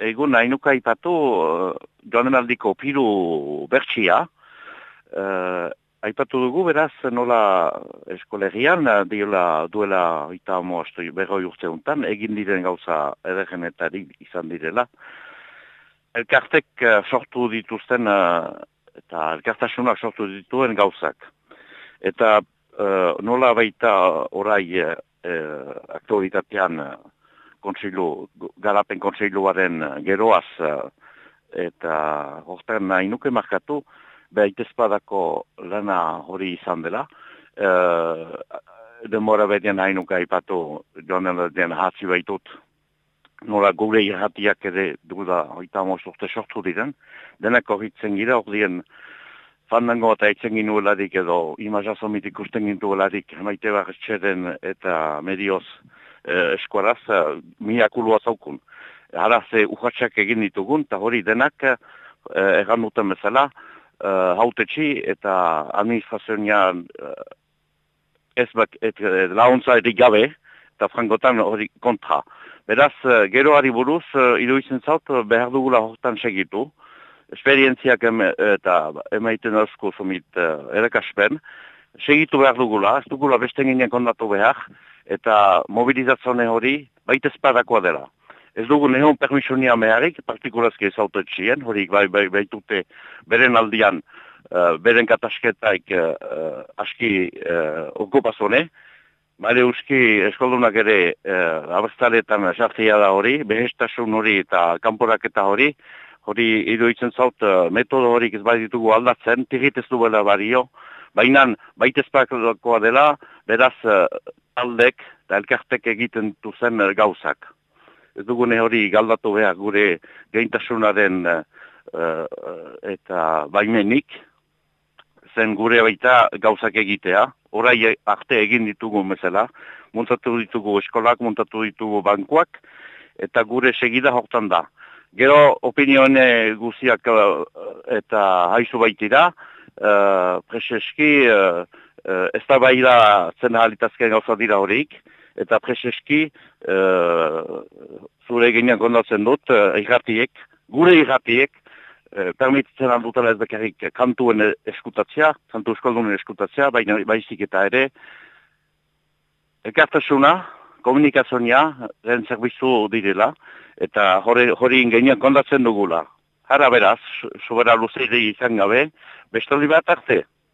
egun nahi nuka ipatu uh, joan aldiko piru bertxia. Uh, aipatu dugu, beraz, nola eskolegian, diola, duela eta moaztu berroi urte untan, egin diren gauza eregenetari izan direla. Elkartek uh, sortu dituzten, uh, eta elkartasunak sortu dituen gauzak. Eta uh, nola baita orai uh, aktualitatean kontseilu, garapen kontseiluaren eh, geroaz eh, eta horretan nahi nuke markatu, behitezpadako lana hori izan dela. E, demora bedian nahi nuke haipatu joan den hatzi baitut. Nola gure irratiak ere duda oita urte sortu diren. Denak horretzen gira hor fandango eta eitzen ginu edo imazazomitik ikusten gintu maite barretxeren eta medioz eh, eskuaraz eh, miakulua zaukun. Hara ze uhatxak egin ditugun, eta hori denak eh, egan duten bezala, eh, hautetxi eta administrazioan eh, ez bak, et, et, launtza erik gabe, eta frangotan hori kontra. Beraz, eh, geroari buruz, eh, iruditzen zaut, behar dugula hortan segitu, esperientziak eta emaiten asko zumit uh, erakaspen, segitu behar dugula, ez dugula beste ginen kondatu behar, eta mobilizatzone hori baita espadakoa dela. Ez dugu neon permisionia meharik, partikurazki ez autetxien, hori bai, bai, baitute beren aldian, uh, beren katasketaik uh, aski uh, okupazone, Bale uski eskoldunak ere uh, abestaretan sartzea da hori, behestasun hori eta kanporaketa hori, hori iruditzen zaut metodo horik ez bai ditugu aldatzen, tigit ez duela bario, baina baitezpakoa dela, beraz aldek eta elkartek egiten duzen eh, gauzak. Ez dugune hori galdatu behar gure geintasunaren uh, eta baimenik, zen gure baita gauzak egitea, orai arte egin ditugu mesela, muntatu ditugu eskolak, muntatu ditugu bankuak, eta gure segida hortan da. Gero opinione guziak eta haizu baitira, uh, preseski, uh, ez da bai da zen halitazken gauza dira horik, eta preseski uh, zure eginean kondatzen dut, uh, gure irratiek, uh, permititzen handuten ez bekarrik kantuen eskutatzea, kantu eskoldunen eskutatzea, baina baizik eta ere, ekartasuna, komunikazioa, ren zerbizu direla, eta hori, hori ingenean kondatzen dugula. Hara beraz, sobera luzeide izan gabe, bestoli bat arte.